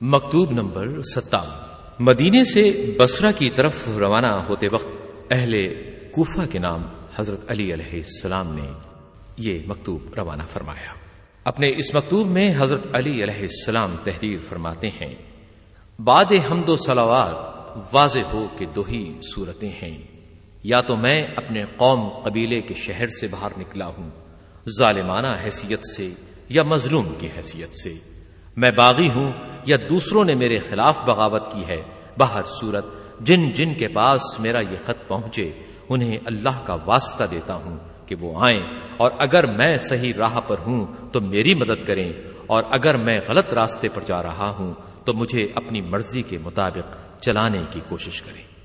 مکتوب نمبر ستاون مدینے سے بسرا کی طرف روانہ ہوتے وقت اہل کوفہ کے نام حضرت علی علیہ السلام نے یہ مکتوب روانہ فرمایا۔ اپنے اس مکتوب میں حضرت علی علیہ السلام تحریر فرماتے ہیں۔ باد حمد و سلاوات واضح ہو کہ دو ہی صورتیں ہیں۔ یا تو میں اپنے قوم قبیلے کے شہر سے باہر نکلا ہوں، ظالمانہ حیثیت سے یا مظلوم کی حیثیت سے۔ میں باغی ہوں یا دوسروں نے میرے خلاف بغاوت کی ہے باہر صورت جن جن کے پاس میرا یہ خط پہنچے، انہیں اللہ کا واسطہ دیتا ہوں کہ وہ آئیں۔ اور اگر میں صحیح راہ پر ہوں تو میری مدد کریں، اور اگر میں غلط راستے پر جا رہا ہوں تو مجھے اپنی مرضی کے مطابق چلانے کی کوشش کریں۔